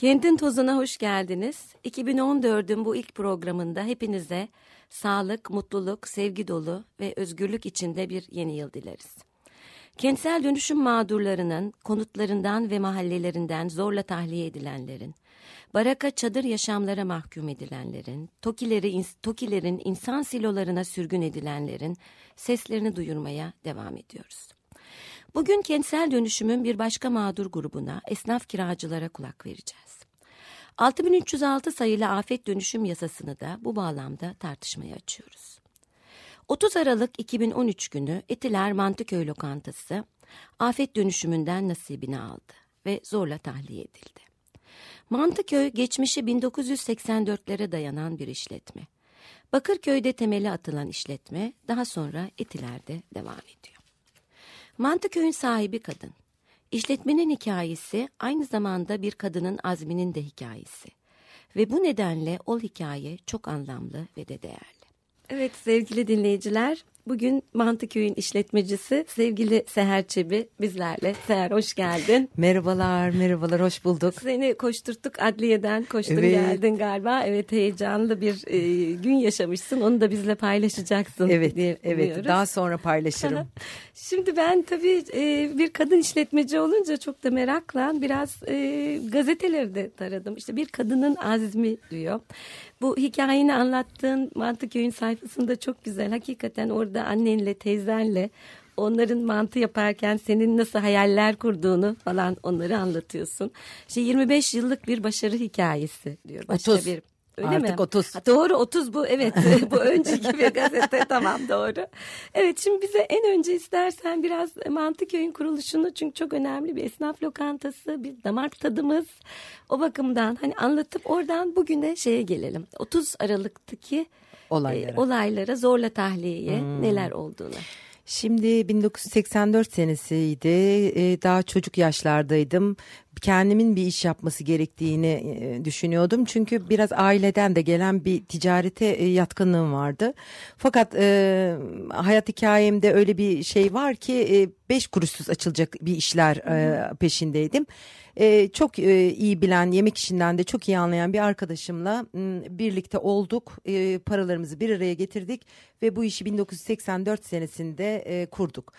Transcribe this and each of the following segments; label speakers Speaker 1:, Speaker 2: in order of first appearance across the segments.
Speaker 1: Kentin Tozu'na hoş geldiniz. 2014'ün bu ilk programında hepinize sağlık, mutluluk, sevgi dolu ve özgürlük içinde bir yeni yıl dileriz. Kentsel dönüşüm mağdurlarının, konutlarından ve mahallelerinden zorla tahliye edilenlerin, baraka çadır yaşamlara mahkum edilenlerin, tokileri, tokilerin insan silolarına sürgün edilenlerin seslerini duyurmaya devam ediyoruz. Bugün kentsel dönüşümün bir başka mağdur grubuna, esnaf kiracılara kulak vereceğiz. 6306 sayılı afet dönüşüm yasasını da bu bağlamda tartışmaya açıyoruz. 30 Aralık 2013 günü Etiler Mantıköy Lokantası afet dönüşümünden nasibini aldı ve zorla tahliye edildi. Mantıköy geçmişi 1984'lere dayanan bir işletme. Bakırköy'de temeli atılan işletme daha sonra Etiler'de devam ediyor. Mantıköy'ün sahibi kadın. İşletmenin hikayesi aynı zamanda bir kadının azminin de hikayesi. Ve bu nedenle ol hikaye çok anlamlı ve de değerli. Evet sevgili dinleyiciler Bugün Mantıköy'ün işletmecisi sevgili Seher Çebi bizlerle. Seher hoş geldin.
Speaker 2: Merhabalar, merhabalar, hoş bulduk.
Speaker 1: Seni koşturttuk adliyeden, koştun evet. geldin galiba. Evet heyecanlı bir e, gün yaşamışsın, onu da bizle paylaşacaksın
Speaker 2: evet,
Speaker 1: diye
Speaker 2: Evet, daha sonra paylaşırım.
Speaker 1: Şimdi ben tabii e, bir kadın işletmeci olunca çok da merakla biraz e, gazeteleri de taradım. İşte bir kadının azmi diyor. Bu hikayeni anlattığın Mantıköy'ün sayfasında çok güzel. Hakikaten orada annenle, teyzenle onların mantı yaparken senin nasıl hayaller kurduğunu falan onları anlatıyorsun. İşte 25 yıllık bir başarı hikayesi diyor.
Speaker 2: Başka 30. bir Öyle Artık mi? 30.
Speaker 1: Ha, doğru 30 bu evet bu önceki bir gazete tamam doğru. Evet şimdi bize en önce istersen biraz Mantıköy'ün kuruluşunu çünkü çok önemli bir esnaf lokantası bir damak tadımız o bakımdan hani anlatıp oradan bugüne şeye gelelim. 30 Aralık'taki olaylara, e, olaylara zorla tahliyeye hmm. neler olduğunu.
Speaker 2: Şimdi 1984 senesiydi. Ee, daha çocuk yaşlardaydım. Kendimin bir iş yapması gerektiğini e, düşünüyordum. Çünkü biraz aileden de gelen bir ticarete e, yatkınlığım vardı. Fakat e, hayat hikayemde öyle bir şey var ki e, beş kuruşsuz açılacak bir işler e, peşindeydim e, çok e, iyi bilen yemek işinden de çok iyi anlayan bir arkadaşımla m, birlikte olduk. E, paralarımızı bir araya getirdik ve bu işi 1984 senesinde e, kurduk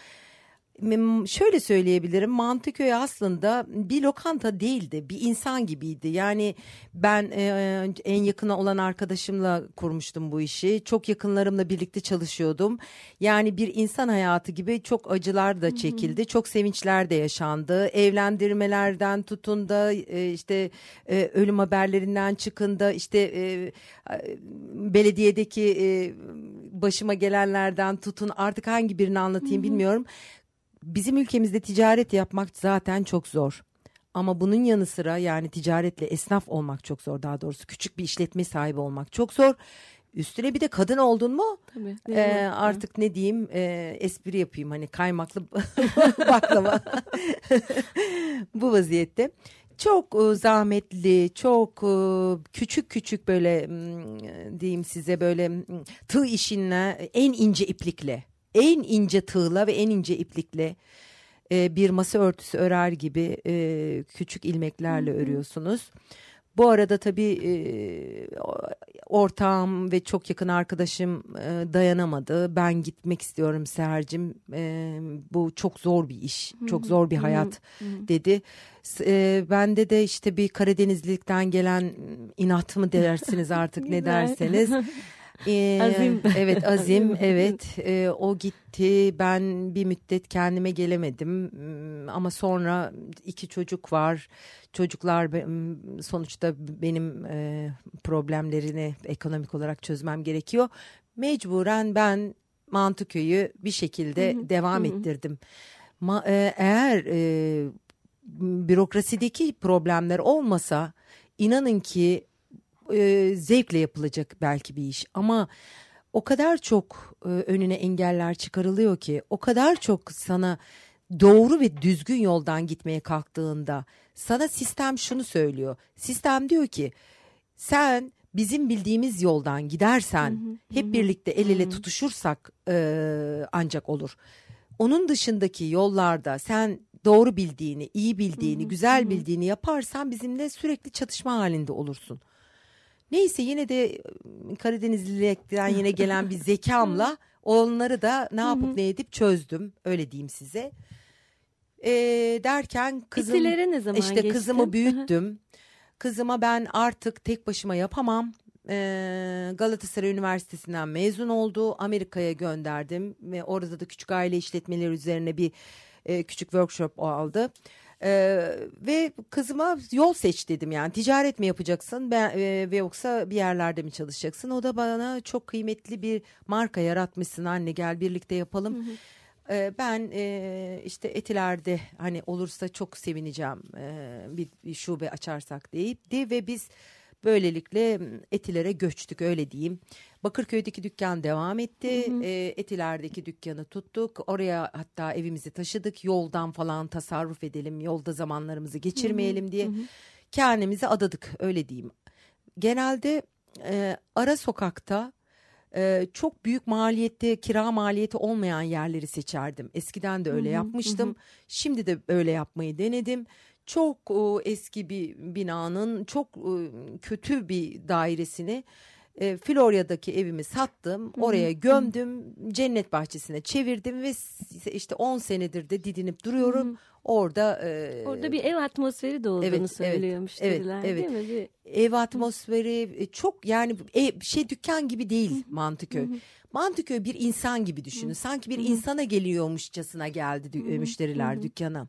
Speaker 2: şöyle söyleyebilirim Mantıköy aslında bir lokanta değildi bir insan gibiydi. Yani ben e, en yakına olan arkadaşımla kurmuştum bu işi çok yakınlarımla birlikte çalışıyordum. Yani bir insan hayatı gibi çok acılar da çekildi çok sevinçler de yaşandı. Evlendirmelerden tutun da e, işte e, ölüm haberlerinden çıkın da işte e, belediyedeki e, başıma gelenlerden tutun artık hangi birini anlatayım Hı-hı. bilmiyorum bizim ülkemizde ticaret yapmak zaten çok zor. Ama bunun yanı sıra yani ticaretle esnaf olmak çok zor daha doğrusu küçük bir işletme sahibi olmak çok zor. Üstüne bir de kadın oldun mu
Speaker 1: Tabii,
Speaker 2: e, artık ne diyeyim e, espri yapayım hani kaymaklı baklava bu vaziyette. Çok e, zahmetli, çok e, küçük küçük böyle diyeyim size böyle tığ işinle en ince iplikle en ince tığla ve en ince iplikle e, bir masa örtüsü örer gibi e, küçük ilmeklerle örüyorsunuz. Bu arada tabii e, ortağım ve çok yakın arkadaşım e, dayanamadı. Ben gitmek istiyorum Seher'cim. E, bu çok zor bir iş, çok zor bir hayat dedi. E, bende de işte bir Karadenizlilikten gelen inat mı dersiniz artık ne derseniz.
Speaker 1: Ee, azim.
Speaker 2: Evet azim evet. E, o gitti. Ben bir müddet kendime gelemedim. Hmm, ama sonra iki çocuk var. Çocuklar sonuçta benim e, problemlerini ekonomik olarak çözmem gerekiyor. Mecburen ben Mantıköy'ü bir şekilde devam ettirdim. Ma, e, eğer e, bürokrasideki problemler olmasa inanın ki e, zevkle yapılacak belki bir iş ama o kadar çok e, önüne engeller çıkarılıyor ki o kadar çok sana doğru ve düzgün yoldan gitmeye kalktığında sana sistem şunu söylüyor. Sistem diyor ki sen bizim bildiğimiz yoldan gidersen hep birlikte el ele tutuşursak e, ancak olur. Onun dışındaki yollarda sen doğru bildiğini, iyi bildiğini, güzel bildiğini yaparsan bizimle sürekli çatışma halinde olursun. Neyse yine de Karadenizlilikten yine gelen bir zekamla onları da ne yapıp ne edip çözdüm. Öyle diyeyim size. E, derken kızım
Speaker 1: ne zaman
Speaker 2: işte
Speaker 1: geçtin?
Speaker 2: kızımı büyüttüm. Kızıma ben artık tek başıma yapamam. Galatasaray Üniversitesi'nden mezun oldu. Amerika'ya gönderdim ve orada da küçük aile işletmeleri üzerine bir e, küçük workshop aldı. Ee, ve kızıma yol seç dedim yani ticaret mi yapacaksın ben, e, ve yoksa bir yerlerde mi çalışacaksın? O da bana çok kıymetli bir marka yaratmışsın anne gel birlikte yapalım. Ee, ben e, işte Etiler'de hani olursa çok sevineceğim e, bir, bir şube açarsak deyip de ve biz böylelikle Etiler'e göçtük öyle diyeyim. Bakırköy'deki dükkan devam etti. E, Etiler'deki dükkanı tuttuk. Oraya hatta evimizi taşıdık. Yoldan falan tasarruf edelim. Yolda zamanlarımızı geçirmeyelim diye. Kendimizi adadık öyle diyeyim. Genelde e, ara sokakta e, çok büyük maliyette kira maliyeti olmayan yerleri seçerdim. Eskiden de öyle yapmıştım. Şimdi de öyle yapmayı denedim. Çok e, eski bir binanın çok e, kötü bir dairesini e, Florya'daki evimi sattım. Oraya gömdüm. Cennet bahçesine çevirdim ve işte 10 senedir de didinip duruyorum. Orada e,
Speaker 1: Orada bir ev atmosferi de olduğunu
Speaker 2: Evet, evet,
Speaker 1: söylüyor
Speaker 2: evet,
Speaker 1: müşteriler
Speaker 2: evet.
Speaker 1: değil mi? Bir,
Speaker 2: ev atmosferi e, çok yani ev, şey dükkan gibi değil Mantıköy. Mantıköy bir insan gibi düşünün. Sanki bir insana geliyormuşçasına geldi dü- müşteriler dükkana.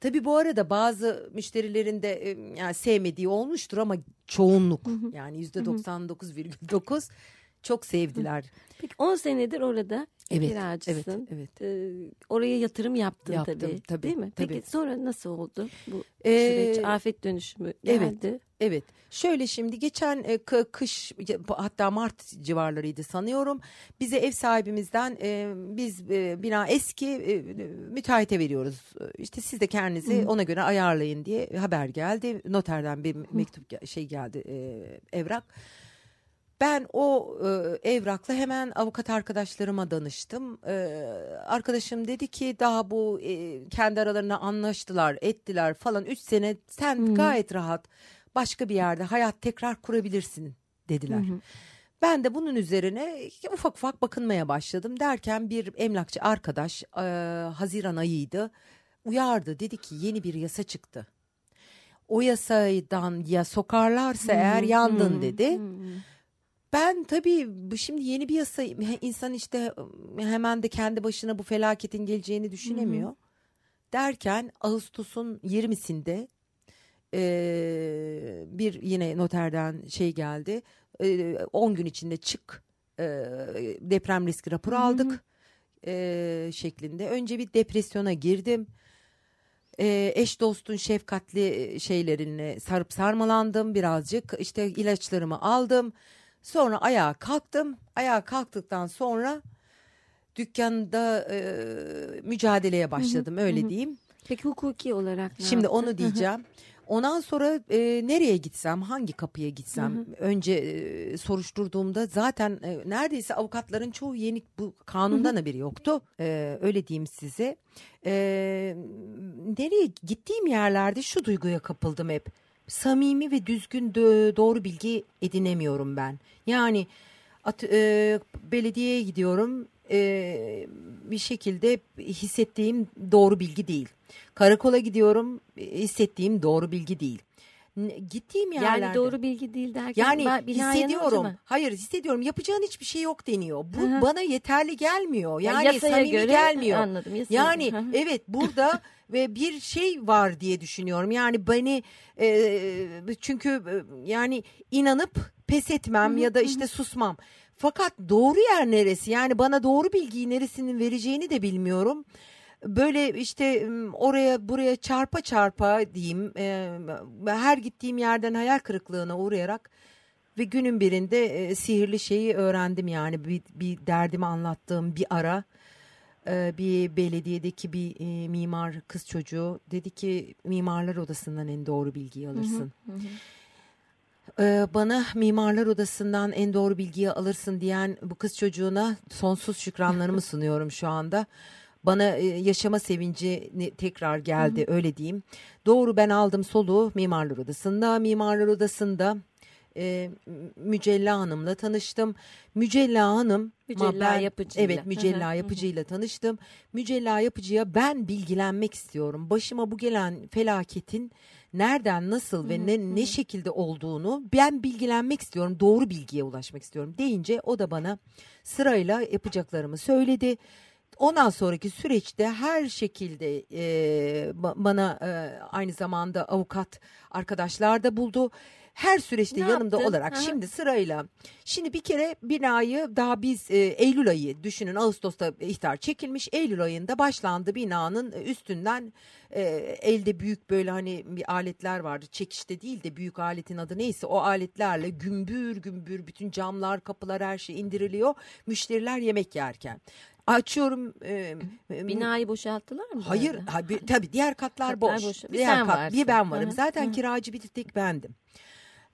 Speaker 2: Tabii bu arada bazı müşterilerin de yani sevmediği olmuştur ama çoğunluk. Yani yüzde 99,9 çok sevdiler.
Speaker 1: Peki 10 senedir orada
Speaker 2: Evet,
Speaker 1: kiracısın.
Speaker 2: evet, evet.
Speaker 1: Ee, oraya yatırım yaptın
Speaker 2: Yaptım,
Speaker 1: tabii,
Speaker 2: tabii,
Speaker 1: Değil mi? Peki
Speaker 2: tabii.
Speaker 1: sonra nasıl oldu bu
Speaker 2: Ee,
Speaker 1: süreç? Afet dönüşümü
Speaker 2: evet.
Speaker 1: geldi.
Speaker 2: Evet. Şöyle şimdi geçen e, kı- kış hatta Mart civarlarıydı sanıyorum. Bize ev sahibimizden e, biz e, bina eski e, müteahhite veriyoruz. İşte siz de kendinizi ona göre ayarlayın diye haber geldi. Noterden bir mektup şey geldi e, evrak. Ben o e, evrakla hemen avukat arkadaşlarıma danıştım. E, arkadaşım dedi ki daha bu e, kendi aralarına anlaştılar, ettiler falan. Üç sene sen gayet rahat başka bir yerde hayat tekrar kurabilirsin dediler. Ben de bunun üzerine ufak ufak bakınmaya başladım derken bir emlakçı arkadaş e, Haziran ayıydı uyardı dedi ki yeni bir yasa çıktı. O yasadan ya sokarlarsa eğer yandın dedi. Ben tabii bu şimdi yeni bir yasa insan işte hemen de kendi başına bu felaketin geleceğini düşünemiyor. Derken Ağustos'un 20'sinde eee, bir yine noterden şey geldi. Eee, 10 gün içinde çık eee, deprem riski raporu aldık eee, şeklinde. Önce bir depresyona girdim. Eee, eş dostun şefkatli şeylerine sarıp sarmalandım birazcık. İşte ilaçlarımı aldım. Sonra ayağa kalktım. Ayağa kalktıktan sonra dükkanda eee, mücadeleye başladım öyle diyeyim.
Speaker 1: Peki hukuki olarak ne
Speaker 2: Şimdi
Speaker 1: yaptın?
Speaker 2: onu diyeceğim. Ondan sonra e, nereye gitsem, hangi kapıya gitsem önce e, soruşturduğumda zaten e, neredeyse avukatların çoğu yeni bu kanundan haberi yoktu. E, öyle diyeyim size. E, nereye gittiğim yerlerde şu duyguya kapıldım hep. Samimi ve düzgün doğru bilgi edinemiyorum ben. Yani at, e, belediyeye gidiyorum e, bir şekilde hissettiğim doğru bilgi değil. Karakola gidiyorum e, hissettiğim doğru bilgi değil. Gittiğim yerlerde.
Speaker 1: Yani doğru bilgi değil derken
Speaker 2: Yani
Speaker 1: yanınca
Speaker 2: hissediyorum.
Speaker 1: mı?
Speaker 2: Hayır hissediyorum. Yapacağın hiçbir şey yok deniyor. Bu
Speaker 1: Hı hı.
Speaker 2: bana yeterli gelmiyor.
Speaker 1: Ya
Speaker 2: Yani
Speaker 1: yasaya
Speaker 2: samimi
Speaker 1: göre
Speaker 2: gelmiyor.
Speaker 1: anladım, yasaya
Speaker 2: Yani
Speaker 1: göre.
Speaker 2: Evet burada ve bir şey var diye düşünüyorum. Yani beni e, çünkü e, yani inanıp pes etmem ya da işte susmam. Fakat doğru yer neresi? Yani bana doğru bilgiyi neresinin vereceğini de bilmiyorum. Böyle işte oraya buraya çarpa çarpa diyeyim e, her gittiğim yerden hayal kırıklığına uğrayarak ve günün birinde e, sihirli şeyi öğrendim yani bir, bir derdimi anlattığım bir ara e, bir belediyedeki bir e, mimar kız çocuğu dedi ki mimarlar odasından en doğru bilgiyi alırsın. E, bana mimarlar odasından en doğru bilgiyi alırsın diyen bu kız çocuğuna sonsuz şükranlarımı sunuyorum şu anda. Bana e, yaşama sevinci tekrar geldi öyle diyeyim. Doğru ben aldım soluğu mimarlar odasında. Mimarlar odasında e, Mücella Hanım'la tanıştım. Mücella Hanım
Speaker 1: Mücella
Speaker 2: ben-
Speaker 1: Yapıcı'yla.
Speaker 2: Evet Mücella Yapıcı'yla tanıştım. Mücella Yapıcı'ya ben bilgilenmek istiyorum. Başıma bu gelen felaketin nereden nasıl ve ne, ne şekilde olduğunu ben bilgilenmek istiyorum. Doğru bilgiye ulaşmak istiyorum deyince o da bana sırayla yapacaklarımı söyledi. Ondan sonraki süreçte her şekilde e, ba- bana e, aynı zamanda avukat arkadaşlar da buldu. Her süreçte
Speaker 1: Ne
Speaker 2: yanımda
Speaker 1: yaptın?
Speaker 2: olarak
Speaker 1: Hı hı.
Speaker 2: şimdi sırayla şimdi bir kere binayı daha biz e, Eylül ayı düşünün Ağustos'ta ihtar çekilmiş Eylül ayında başlandı binanın üstünden e, elde büyük böyle hani bir aletler vardı çekişte değil de büyük aletin adı neyse o aletlerle gümbür gümbür bütün camlar kapılar her şey indiriliyor müşteriler yemek yerken açıyorum e,
Speaker 1: Binayı boşalttılar mı?
Speaker 2: Hayır, ha, tabii diğer katlar
Speaker 1: Katlar
Speaker 2: boş.
Speaker 1: boş. Bir
Speaker 2: diğer kat,
Speaker 1: varsın.
Speaker 2: bir ben varım.
Speaker 1: Hı hı,
Speaker 2: Zaten
Speaker 1: hı.
Speaker 2: kiracı bir tek bendim.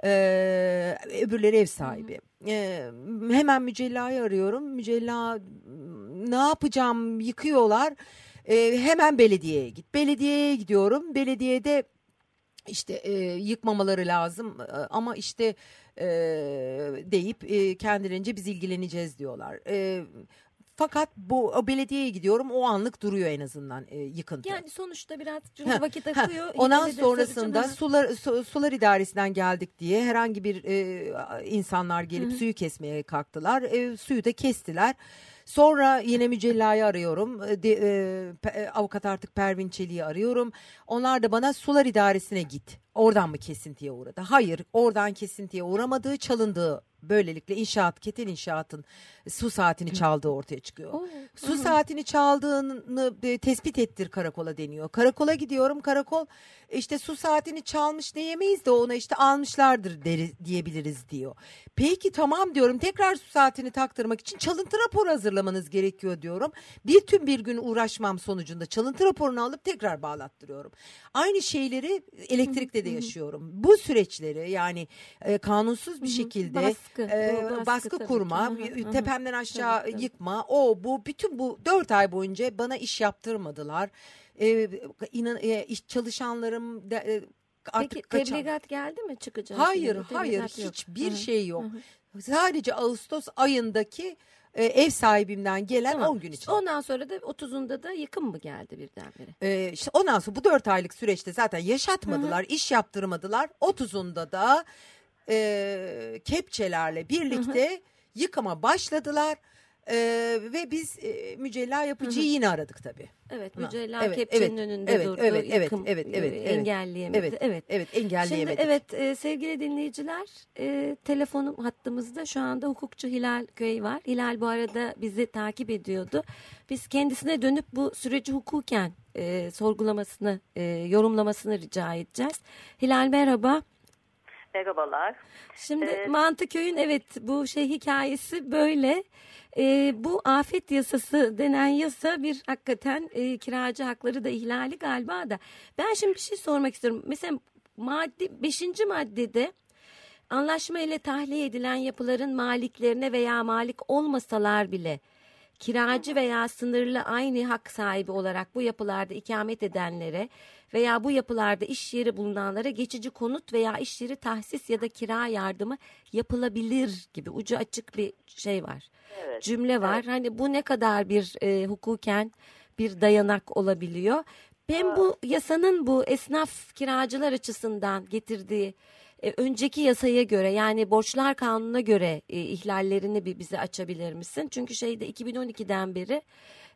Speaker 2: Ee, öbürleri ev sahibi. Ee, hemen Mücella'yı arıyorum. Mücella ne yapacağım yıkıyorlar. Ee, hemen belediyeye git. Belediyeye gidiyorum. Belediyede işte e, yıkmamaları lazım e, ama işte e, deyip e, kendilerince biz ilgileneceğiz diyorlar. E, fakat bu o belediyeye gidiyorum o anlık duruyor en azından e, yıkıntı.
Speaker 1: Yani sonuçta biraz çünkü vakit akıyor.
Speaker 2: Ondan sonrasında sular su- sular idaresinden geldik diye herhangi bir e, insanlar gelip suyu kesmeye kalktılar. E, suyu da kestiler. Sonra yine Mücella'yı arıyorum. E, de- e, e, avukat artık Pervin Çelik'i arıyorum. Onlar da bana sular idaresine git. Oradan mı kesintiye uğradı? Hayır, oradan kesintiye uğramadığı, çalındığı böylelikle inşaat, Keten İnşaat'ın su saatini çaldığı ortaya çıkıyor. Su saatini çaldığını e, tespit ettir karakola deniyor. Karakola gidiyorum. Karakol işte su saatini çalmış diyemeyiz de ona işte almışlardır deri, diyebiliriz diyor. Peki tamam diyorum. Tekrar su saatini taktırmak için çalıntı raporu hazırlamanız gerekiyor diyorum. Bir tüm bir gün uğraşmam sonucunda çalıntı raporunu alıp tekrar bağlattırıyorum. Aynı şeyleri elektrikte de yaşıyorum. Bu süreçleri yani e, kanunsuz bir şekilde
Speaker 1: Baskı,
Speaker 2: e,
Speaker 1: baskı
Speaker 2: baskı,
Speaker 1: tabii ki.
Speaker 2: kurma,
Speaker 1: hı.
Speaker 2: tepemden aşağı
Speaker 1: Tabii, tabii.
Speaker 2: yıkma, o bu bütün bu dört ay boyunca bana iş yaptırmadılar. Ee, inan, e, iş çalışanlarım da, e, artık
Speaker 1: Peki
Speaker 2: kaçan.
Speaker 1: tebligat geldi mi çıkacağım?
Speaker 2: Hayır,
Speaker 1: şimdi?
Speaker 2: hayır hiçbir
Speaker 1: Hı hı.
Speaker 2: şey yok. Sadece Ağustos ayındaki e, ev sahibimden gelen
Speaker 1: Tamam.
Speaker 2: 10 gün için.
Speaker 1: Ondan sonra da 30'unda da yıkım mı geldi birdenbire?
Speaker 2: Ee, işte ondan sonra bu dört aylık süreçte zaten yaşatmadılar, iş yaptırmadılar. 30'unda da e, kepçelerle birlikte yıkıma başladılar. Ee, ve biz e, mücella yapıcıyı yine aradık tabii.
Speaker 1: Evet, Mücella
Speaker 2: evet,
Speaker 1: kepçenin
Speaker 2: evet,
Speaker 1: önünde
Speaker 2: evet,
Speaker 1: durdu.
Speaker 2: evet, evet,
Speaker 1: yıkım,
Speaker 2: evet, evet, evet.
Speaker 1: engelleyemedi.
Speaker 2: Evet,
Speaker 1: evet.
Speaker 2: evet
Speaker 1: Şimdi
Speaker 2: engelleyemedik.
Speaker 1: evet e, sevgili dinleyiciler e, telefonum hattımızda şu anda hukukçu Hilal Köy var. Hilal bu arada bizi takip ediyordu. Biz kendisine dönüp bu süreci hukuken e, sorgulamasını, e, yorumlamasını rica edeceğiz. Hilal merhaba.
Speaker 3: Merhabalar.
Speaker 1: Şimdi
Speaker 3: Ee,
Speaker 1: Mantıköy'ün evet bu şey hikayesi böyle. Ee, bu afet yasası denen yasa bir hakikaten e, kiracı hakları da ihlali galiba da. Ben şimdi bir şey sormak istiyorum. Mesela madde 5. maddede anlaşma ile tahliye edilen yapıların maliklerine veya malik olmasalar bile kiracı veya sınırlı aynı hak sahibi olarak bu yapılarda ikamet edenlere veya bu yapılarda iş yeri bulunanlara geçici konut veya iş yeri tahsis ya da kira yardımı yapılabilir gibi ucu açık bir şey var.
Speaker 3: Evet,
Speaker 1: Cümle var. Hani bu ne kadar bir e, hukuken bir dayanak olabiliyor. Ben bu yasanın bu esnaf kiracılar açısından getirdiği e, önceki yasaya göre yani borçlar kanununa göre e, ihlallerini bir bize açabilir misin? Çünkü şeyde 2012'den beri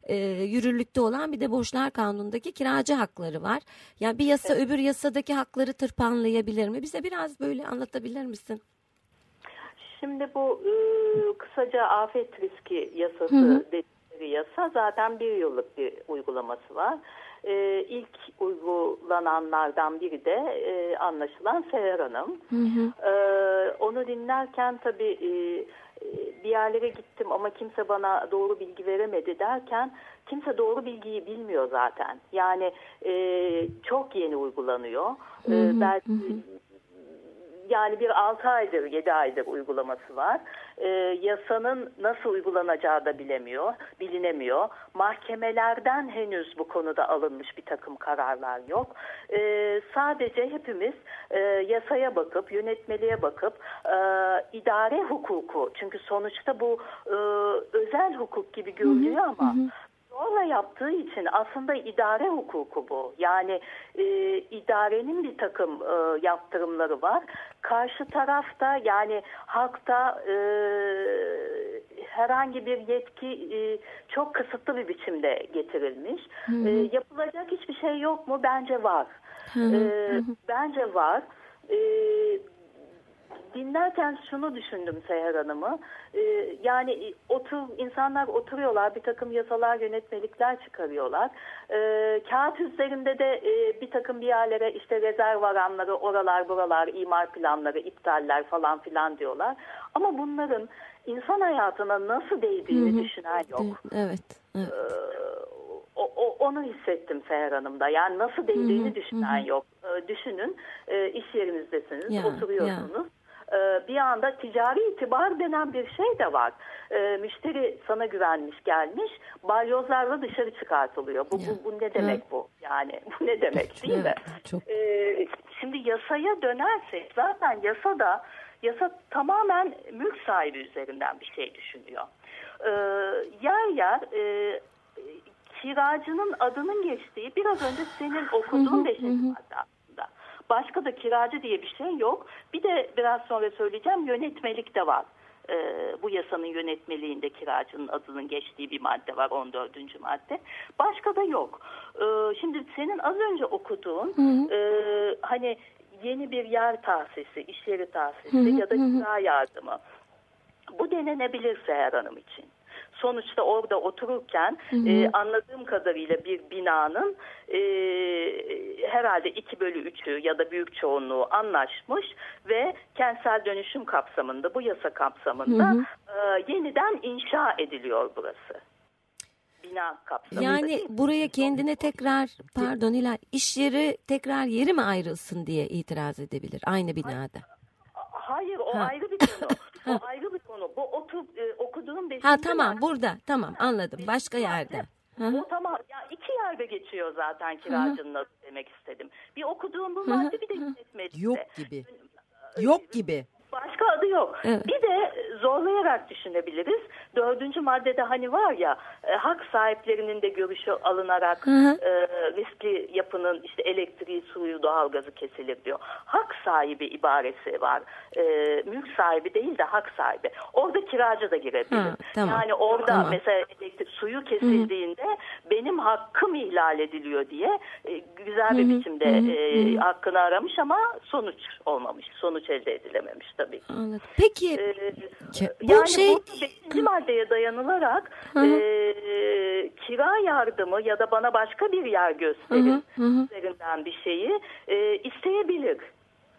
Speaker 1: e, yürürlükte olan bir de borçlar kanunundaki kiracı hakları var. Yani bir yasa öbür yasadaki hakları tırpanlayabilir mi? Bize biraz böyle anlatabilir misin?
Speaker 3: Şimdi bu e, kısaca afet riski yasası hı hı. Dedikleri yasa zaten bir yıllık bir uygulaması var. E, ilk uygulananlardan biri de e, anlaşılan Seher Hanım. Hı hı. E, onu dinlerken tabii e, bir yerlere gittim ama kimse bana doğru bilgi veremedi derken kimse doğru bilgiyi bilmiyor zaten. Yani e, çok yeni uygulanıyor. Hı hı, e, belki hı yani bir 6 aydır 7 aydır uygulaması var. E, yasanın nasıl uygulanacağı da bilemiyor, bilinemiyor. Mahkemelerden henüz bu konuda alınmış bir takım kararlar yok. E, sadece hepimiz e, yasaya bakıp, yönetmeliğe bakıp e, idare hukuku çünkü sonuçta bu e, özel hukuk gibi görünüyor ama hı hı zorla yaptığı için aslında idare hukuku bu. Yani e, idarenin bir takım e, yaptırımları var. Karşı tarafta yani halkta e, herhangi bir yetki e, çok kısıtlı bir biçimde getirilmiş. Hı hı. E, yapılacak hiçbir şey yok mu? Bence var. Hı hı. E, bence var. E, dinlerken şunu düşündüm Seher Hanım'ı. Ee, yani otur insanlar oturuyorlar bir takım yasalar yönetmelikler çıkarıyorlar. Ee, kağıt üzerinde de e, bir takım bir yerlere işte rezerv alanları oralar buralar imar planları iptaller falan filan diyorlar. Ama bunların insan hayatına nasıl değdiğini Hı-hı. düşünen yok.
Speaker 1: Evet. evet.
Speaker 3: Ee, o, o, onu hissettim Seher Hanım'da. Yani nasıl değdiğini Hı-hı. düşünen Hı-hı. yok. Ee, düşünün e, iş yerinizdesiniz, ya, oturuyorsunuz. Ya bir anda ticari itibar denen bir şey de var. E, müşteri sana güvenmiş gelmiş balyozlarla dışarı çıkartılıyor. Bu, bu, bu ne demek bu? Yani bu ne demek değil mi? Çok. E, şimdi yasaya dönersek zaten yasada yasa tamamen mülk sahibi üzerinden bir şey düşünüyor. E, yer yer e, kiracının adının geçtiği biraz önce senin okuduğun beşinci madde Başka da kiracı diye bir şey yok. Bir de biraz sonra söyleyeceğim yönetmelik de var. Ee, bu yasanın yönetmeliğinde kiracının adının geçtiği bir madde var 14. madde. Başka da yok. Ee, şimdi senin az önce okuduğun hı hı. E, hani yeni bir yer tahsisi, iş yeri tahsisi hı hı, ya da kira yardımı. Bu denenebilir Seher Hanım için sonuçta orada otururken hı hı. E, anladığım kadarıyla bir binanın e, herhalde 2 bölü 3'ü ya da büyük çoğunluğu anlaşmış ve kentsel dönüşüm kapsamında bu yasa kapsamında hı hı. E, yeniden inşa ediliyor burası bina kapsamında.
Speaker 1: Yani buraya kendine tekrar pardon Hilal iş yeri tekrar yeri mi ayrılsın diye itiraz edebilir aynı binada.
Speaker 3: Hayır o ha. ayrı bir konu. o ayrı bir konu. Bu otu, e, okuduğum beşinci
Speaker 1: Ha tamam var. burada tamam anladım başka yerde.
Speaker 3: Bu tamam ya iki yerde geçiyor zaten kiracının adı demek istedim. Bir okuduğum bu madde bir de yönetmeliğinde.
Speaker 2: Yok gibi. Yok gibi.
Speaker 3: Başka adı yok. Evet. Bir de zorlayarak düşünebiliriz. Dördüncü maddede hani var ya e, hak sahiplerinin de görüşü alınarak hı hı. E, riskli yapının işte elektriği, suyu, doğalgazı kesilir diyor. Hak sahibi ibaresi var. E, mülk sahibi değil de hak sahibi. Orada kiracı da girebilir. Hı, tamam. Yani orada tamam. mesela elektrik, suyu kesildiğinde hı. benim hakkım ihlal ediliyor diye e, güzel bir hı hı. biçimde hı hı. E, hakkını aramış ama sonuç olmamış. Sonuç elde edilememiş tabii.
Speaker 1: Anladım. Peki
Speaker 3: ee, bu yani şey... bu beşinci maddeye dayanılarak e, kira yardımı ya da bana başka bir yer gösterin üzerinden bir şeyi e, isteyebilir.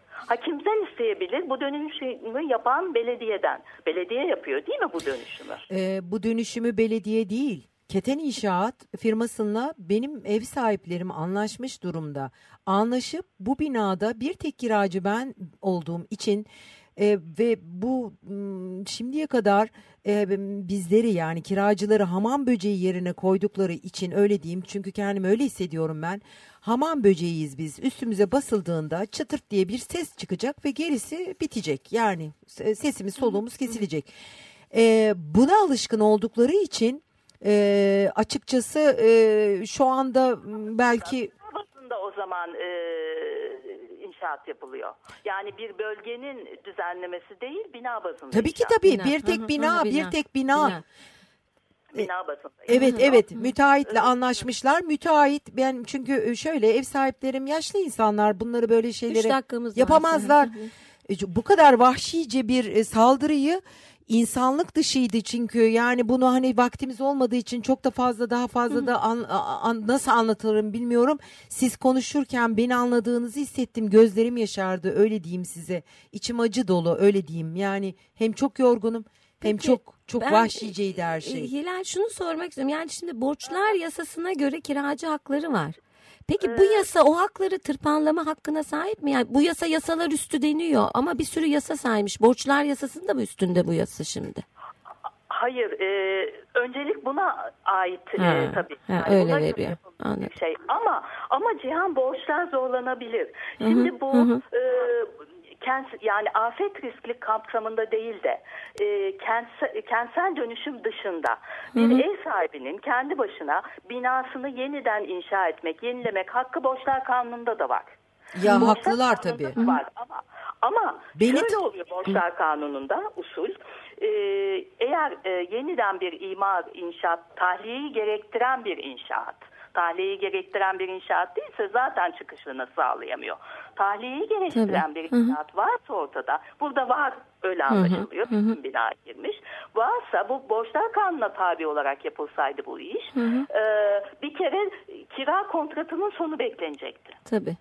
Speaker 3: Hakimden isteyebilir. Bu dönüşümü yapan belediyeden. Belediye yapıyor değil mi bu dönüşümü?
Speaker 2: Ee, bu dönüşümü belediye değil. Keten İnşaat firmasıyla benim ev sahiplerim anlaşmış durumda. Anlaşıp bu binada bir tek kiracı ben olduğum için e, ve bu şimdiye kadar e, bizleri yani kiracıları hamam böceği yerine koydukları için öyle diyeyim çünkü kendimi öyle hissediyorum ben. Hamam böceğiyiz biz. Üstümüze basıldığında çıtırt diye bir ses çıkacak ve gerisi bitecek. Yani sesimiz soluğumuz kesilecek. E, buna alışkın oldukları için e, açıkçası e, şu anda belki
Speaker 3: basında o zaman e, inşaat yapılıyor. Yani bir bölgenin düzenlemesi değil bina bazında.
Speaker 2: Tabii ki tabii bina. bir tek bina, bir tek bina. bina
Speaker 3: bina bazında.
Speaker 2: Evet evet müteahhitle anlaşmışlar. Müteahhit ben çünkü şöyle ev sahiplerim yaşlı insanlar bunları böyle şeyleri yapamazlar. E, bu kadar vahşice bir e, saldırıyı insanlık dışıydı çünkü yani bunu hani vaktimiz olmadığı için çok da fazla daha fazla da an, an, nasıl anlatırım bilmiyorum. Siz konuşurken beni anladığınızı hissettim. Gözlerim yaşardı öyle diyeyim size. İçim acı dolu öyle diyeyim. Yani hem çok yorgunum hem
Speaker 1: Peki,
Speaker 2: çok çok
Speaker 1: ben,
Speaker 2: vahşiceydi her şey.
Speaker 1: E, Hilal şunu sormak istiyorum. Yani şimdi borçlar yasasına göre kiracı hakları var. Peki bu yasa o hakları tırpanlama hakkına sahip mi? Yani bu yasa yasalar üstü deniyor ama bir sürü yasa saymış. Borçlar yasasının da mı üstünde bu yasa şimdi?
Speaker 3: Hayır, e, öncelik buna ait e,
Speaker 1: Ha,
Speaker 3: tabii.
Speaker 1: ha, öyle
Speaker 3: buna
Speaker 1: veriyor. Anladım.
Speaker 3: Şey. Ama ama Cihan borçlar zorlanabilir. Şimdi bu e, kent, yani afet riskli kapsamında değil de e, kentsel, kentsel dönüşüm dışında bir ev sahibinin kendi başına binasını yeniden inşa etmek, yenilemek hakkı borçlar kanununda da var.
Speaker 2: Ya
Speaker 3: Borçlar
Speaker 2: haklılar tabii.
Speaker 3: Var ama ama
Speaker 2: Beni-
Speaker 3: şöyle oluyor borçlar kanununda usul. Ee, eğer e, yeniden bir imar inşaat tahliyeyi gerektiren bir inşaat tahliyeyi gerektiren bir inşaat değilse zaten çıkışını sağlayamıyor. Tahliyeyi gerektiren
Speaker 1: Tabii.
Speaker 3: bir inşaat varsa ortada burada var öyle anlaşılıyor. Bütün bina girmiş. Varsa bu borçlar kanuna tabi olarak yapılsaydı bu iş e, bir kere kira kontratının sonu beklenecekti
Speaker 1: Tabii.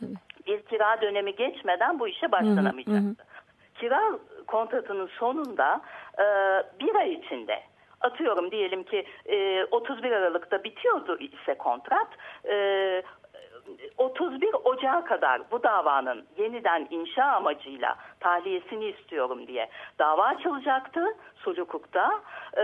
Speaker 1: Tabii.
Speaker 3: bir kira dönemi geçmeden bu işe başlanamayacaktı. Kira kontratının sonunda e, bir ay içinde atıyorum diyelim ki e, 31 Aralık'ta bitiyordu ise kontrat e, 31 Ocağı kadar bu davanın yeniden inşa amacıyla tahliyesini istiyorum diye dava açılacaktı sulh hukukta. Ee,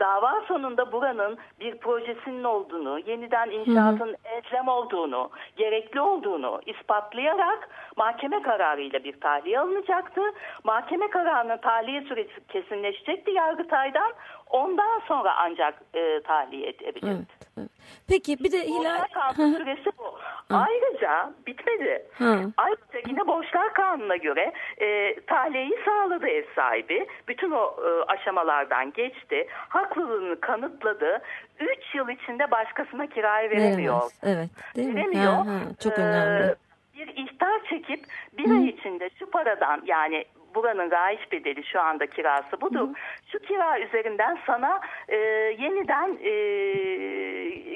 Speaker 3: dava sonunda buranın bir projesinin olduğunu, yeniden inşaatın elzem olduğunu, gerekli olduğunu ispatlayarak mahkeme kararıyla bir tahliye alınacaktı. Mahkeme kararının tahliye süresi kesinleşecekti Yargıtay'dan. Ondan sonra ancak e, tahliye edebilirdi.
Speaker 1: Evet, evet. Peki bir de Hilal
Speaker 3: Borçlar kanunu süresi bu. Ayrıca bitmedi.
Speaker 1: Hı.
Speaker 3: Ayrıca yine borçlar kanununa göre e, tahliyeyi sağladı ev sahibi. Bütün o e, aşamalardan geçti. Haklılığını kanıtladı. 3 yıl içinde başkasına kiraya veremiyor.
Speaker 1: veremez. Evet, değil mi?
Speaker 3: Veremiyor.
Speaker 1: Ha, ha, çok
Speaker 3: Ee,
Speaker 1: önemli.
Speaker 3: Bir ihtar çekip bir ay içinde şu paradan yani buranın raiç bedeli şu anda kirası budur. Şu kira üzerinden sana e, yeniden e,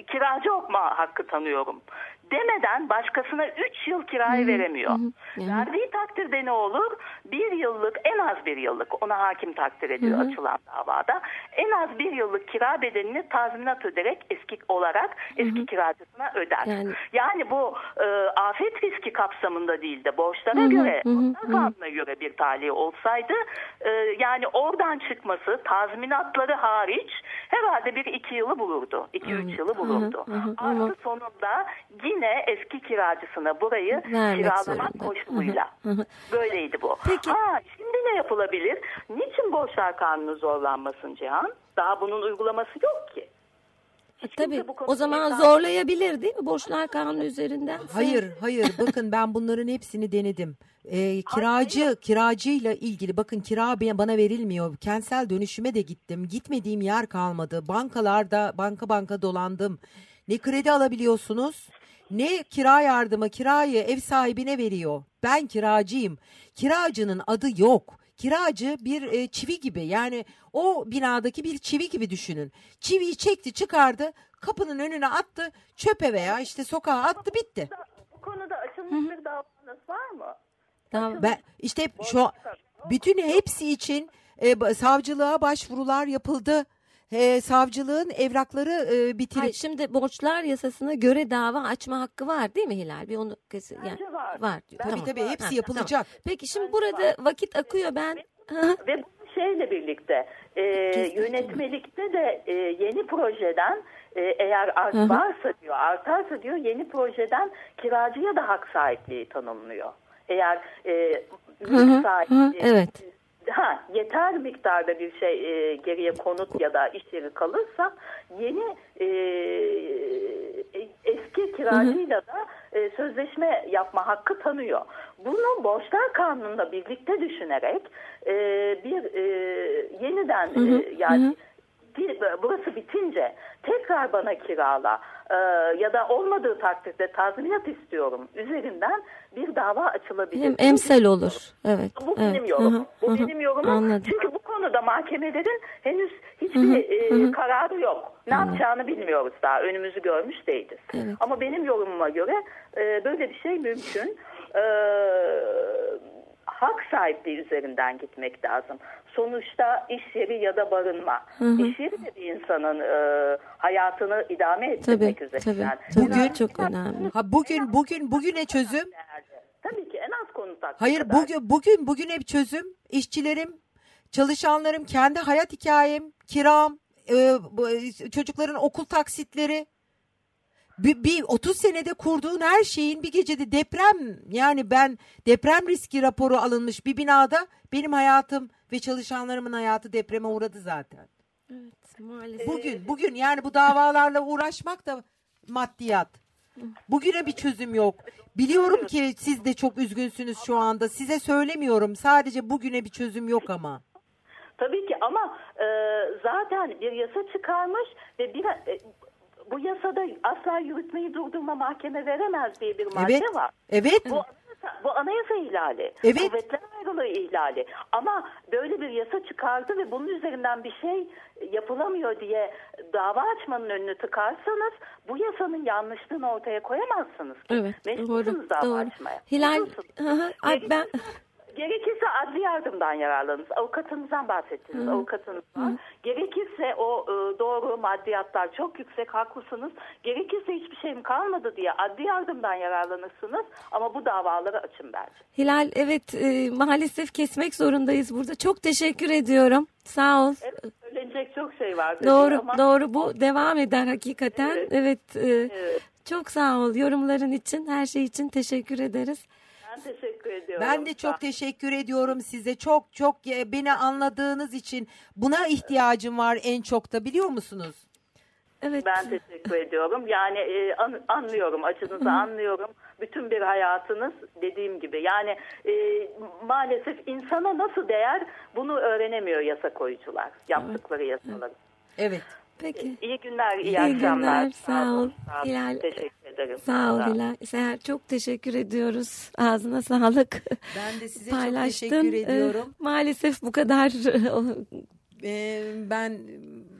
Speaker 3: kiracı olma hakkı tanıyorum demeden başkasına 3 yıl kirayı veremiyor. Verdiği takdirde ne olur? Bir yıllık en az bir yıllık ona hakim takdir ediyor açılan davada. En az bir yıllık kira bedelini tazminat öderek eski olarak eski kiracısına öder.
Speaker 1: Yani-
Speaker 3: Yani, bu e, afet riski kapsamında değil de borçlara göre, borçlar kanununa göre bir tahliye olsaydı e, yani oradan çıkması tazminatları hariç herhalde bir iki yılı bulurdu. iki üç yılı bulurdu. Artı sonunda yine eski kiracısına burayı
Speaker 1: Vermek
Speaker 3: kiralamak
Speaker 1: zorunda.
Speaker 3: koşuluyla. Böyleydi bu.
Speaker 1: Peki.
Speaker 3: Ha, şimdi ne yapılabilir? Niçin borçlar kanunu zorlanmasın Cihan? Daha bunun uygulaması yok ki. Hiç kimse
Speaker 1: Tabii o zaman
Speaker 3: hesap-
Speaker 1: zorlayabilir değil mi borçlar kanunu üzerinden?
Speaker 2: Hayır hayır bakın ben bunların hepsini denedim. Ee, kiracı kiracıyla ilgili bakın kira bana verilmiyor. Kentsel dönüşüme de gittim. Gitmediğim yer kalmadı. Bankalarda banka banka dolandım. Ne kredi alabiliyorsunuz? Ne kira yardımı kirayı ev sahibine veriyor. Ben kiracıyım. Kiracının adı yok. Kiracı bir e, çivi gibi yani o binadaki bir çivi gibi düşünün. Çiviyi çekti çıkardı kapının önüne attı çöpe veya işte sokağa attı bitti.
Speaker 3: Bu konuda açılmış bir davanız var mı?
Speaker 1: Tamam.
Speaker 2: Ben işte şu bütün hepsi için e, savcılığa başvurular yapıldı. E, savcılığın evrakları e, bitirip
Speaker 1: Hayır, şimdi borçlar yasasına göre dava açma hakkı var değil mi Hilal? Bir onu kesin yani
Speaker 3: Bence var.
Speaker 1: var diyor.
Speaker 2: tabii
Speaker 1: Tamam.
Speaker 2: tabii hepsi
Speaker 1: Ha,
Speaker 2: yapılacak.
Speaker 1: tamam. Peki şimdi burada vakit akıyor ben.
Speaker 3: Ve bu şeyle birlikte e, yönetmelikte de e, yeni projeden e, eğer art
Speaker 1: Hı hı.
Speaker 3: varsa diyor artarsa diyor yeni projeden kiracıya da hak sahipliği tanımlıyor. Eğer e, mülk
Speaker 1: hı,
Speaker 3: sahibi
Speaker 1: evet.
Speaker 3: Ha, yeter miktarda bir şey e, geriye konut ya da iş yeri kalırsa yeni e, e, eski kiracıyla da e, sözleşme yapma hakkı tanıyor. Bunu borçlar kanunuyla birlikte düşünerek e, bir e, yeniden e, yani bitti, burası bitince tekrar bana kirala e, ya da olmadığı takdirde tazminat istiyorum üzerinden bir dava açılabilir.
Speaker 1: Hem emsal olur. Evet.
Speaker 3: Bu
Speaker 1: evet.
Speaker 3: benim yorumum.
Speaker 1: Hı hı,
Speaker 3: Bu
Speaker 1: hı.
Speaker 3: benim yorumum.
Speaker 1: Anladım.
Speaker 3: Çünkü bu konuda mahkemelerin henüz hiçbir e, kararı yok. Ne yapacağını bilmiyoruz daha. Önümüzü görmüş değiliz.
Speaker 1: Evet.
Speaker 3: Ama benim yorumuma göre e, böyle bir şey mümkün. E, hak sahipliği üzerinden gitmek lazım. Sonuçta iş yeri ya da barınma. İş yeri de bir insanın e, hayatını idame
Speaker 1: Tabii,
Speaker 3: ettirmek
Speaker 1: tabii.
Speaker 3: üzerinden.
Speaker 1: tabii.
Speaker 2: Bugün-
Speaker 1: çok önemli.
Speaker 2: Ha bugün bugün bugüne çözüm.
Speaker 3: Tabii ki en az konut hakkı
Speaker 2: Hayır
Speaker 3: kadar.
Speaker 2: bugün bugün bugüne bir çözüm. İşçilerim, çalışanlarım, kendi hayat hikayem, kiram, e, bu, e, çocukların okul taksitleri. Bir, bir 30 senede kurduğun her şeyin bir gecede deprem yani ben deprem riski raporu alınmış bir binada benim hayatım ve çalışanlarımın hayatı depreme uğradı zaten.
Speaker 1: Evet, maalesef.
Speaker 2: Bugün bugün yani bu davalarla uğraşmak da maddiyat. Bugüne bir çözüm yok. Biliyorum ki siz de çok üzgünsünüz şu anda. Size söylemiyorum. Sadece bugüne bir çözüm yok ama.
Speaker 3: Tabii ki ama e, zaten bir yasa çıkarmış ve bir e, bu yasada asla yürütmeyi durdurma mahkeme veremez diye bir madde
Speaker 2: Evet.
Speaker 3: var.
Speaker 2: Evet.
Speaker 3: Bu anayasa, bu anayasa ihlali.
Speaker 2: Evet.
Speaker 3: Kuvvetler ayrılığı ihlali. Ama böyle bir yasa çıkardı ve bunun üzerinden bir şey yapılamıyor diye dava açmanın önünü tıkarsanız bu yasanın yanlışlığını ortaya koyamazsınız. ki.
Speaker 1: Evet, doğru,
Speaker 3: dava
Speaker 1: doğru.
Speaker 3: açmaya.
Speaker 1: Hilal, ay ben
Speaker 3: Gerekirse adli yardımdan yararlanınız. Avukatınızdan bahsettiniz. Avukatınız var. Gerekirse o e, doğru maddiyatlar çok yüksek haklısınız. Gerekirse hiçbir şeyim kalmadı diye adli yardımdan yararlanırsınız. Ama bu davaları açın bence.
Speaker 1: Hilal evet e, maalesef kesmek zorundayız burada. Çok teşekkür ediyorum. Sağ ol.
Speaker 3: Evet, söylenecek çok şey var.
Speaker 1: Doğru
Speaker 3: ama
Speaker 1: doğru bu devam eder hakikaten.
Speaker 3: Evet.
Speaker 1: Evet. e,
Speaker 3: Evet.
Speaker 1: Çok sağ ol yorumların için her şey için teşekkür ederiz.
Speaker 3: Ben teşekkür ediyorum.
Speaker 2: Ben de çok teşekkür ediyorum size. Çok çok beni anladığınız için buna ihtiyacım var en çok da biliyor musunuz?
Speaker 1: Evet.
Speaker 3: Ben teşekkür ediyorum. Yani e, an- anlıyorum, acınızı anlıyorum. Bütün bir hayatınız dediğim gibi. Yani e, maalesef insana nasıl değer bunu öğrenemiyor yasa koyucular. Yaptıkları yasaları.
Speaker 2: Evet.
Speaker 1: Peki.
Speaker 3: İyi günler, iyi,
Speaker 1: İyi
Speaker 3: akşamlar.
Speaker 1: günler, sağ ol.
Speaker 3: Sağ ol.
Speaker 1: Hilal,
Speaker 3: Teşekkür ederim.
Speaker 1: Sağ ol
Speaker 3: Sağ ol.
Speaker 1: Hilal. Seher çok teşekkür ediyoruz. Ağzına sağlık.
Speaker 2: Ben de size
Speaker 1: Paylaştın.
Speaker 2: çok teşekkür
Speaker 1: Ee,
Speaker 2: ediyorum.
Speaker 1: maalesef bu kadar
Speaker 2: Ee, ben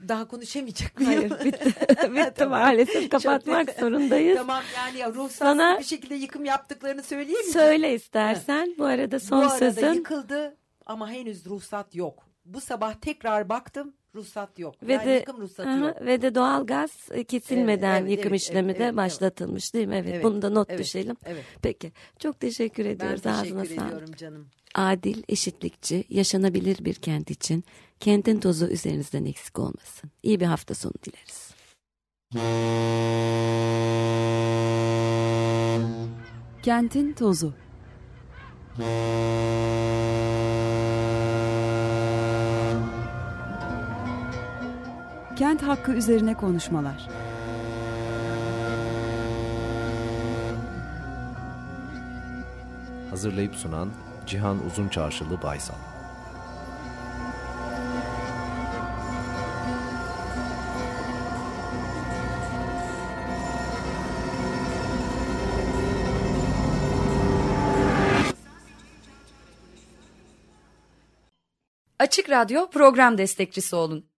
Speaker 2: daha konuşamayacak mıyım?
Speaker 1: Hayır bitti. bitti maalesef kapatmak
Speaker 2: Çok-
Speaker 1: zorundayız.
Speaker 2: Tamam yani
Speaker 1: Sana-
Speaker 2: bir şekilde yıkım yaptıklarını söyleyeyim mi?
Speaker 1: Söyle istersen. Bu arada son
Speaker 2: Bu arada
Speaker 1: sözün.
Speaker 2: yıkıldı ama henüz ruhsat yok. Bu sabah tekrar baktım ruhsat yok.
Speaker 1: Ve
Speaker 2: yani
Speaker 1: de,
Speaker 2: yıkım ruhsatı
Speaker 1: Aha,
Speaker 2: yok.
Speaker 1: ve de doğalgaz e, kesilmeden
Speaker 2: Evet, evet,
Speaker 1: yıkım
Speaker 2: evet,
Speaker 1: işlemi
Speaker 2: evet,
Speaker 1: de
Speaker 2: evet,
Speaker 1: başlatılmış değil mi? Evet,
Speaker 2: Evet,
Speaker 1: bunu da not
Speaker 2: evet,
Speaker 1: düşelim.
Speaker 2: evet.
Speaker 1: Peki çok teşekkür
Speaker 2: Ben
Speaker 1: ediyoruz
Speaker 2: teşekkür
Speaker 1: ağzına sağlık.
Speaker 2: ediyorum canım.
Speaker 1: Adil, eşitlikçi, yaşanabilir bir kent için kentin tozu üzerinizden eksik olmasın. İyi bir hafta sonu dileriz.
Speaker 4: Kentin tozu. Kent hakkı üzerine konuşmalar.
Speaker 5: Hazırlayıp sunan Cihan Uzunçarşılı Baysal.
Speaker 6: Açık Radyo program destekçisi olun.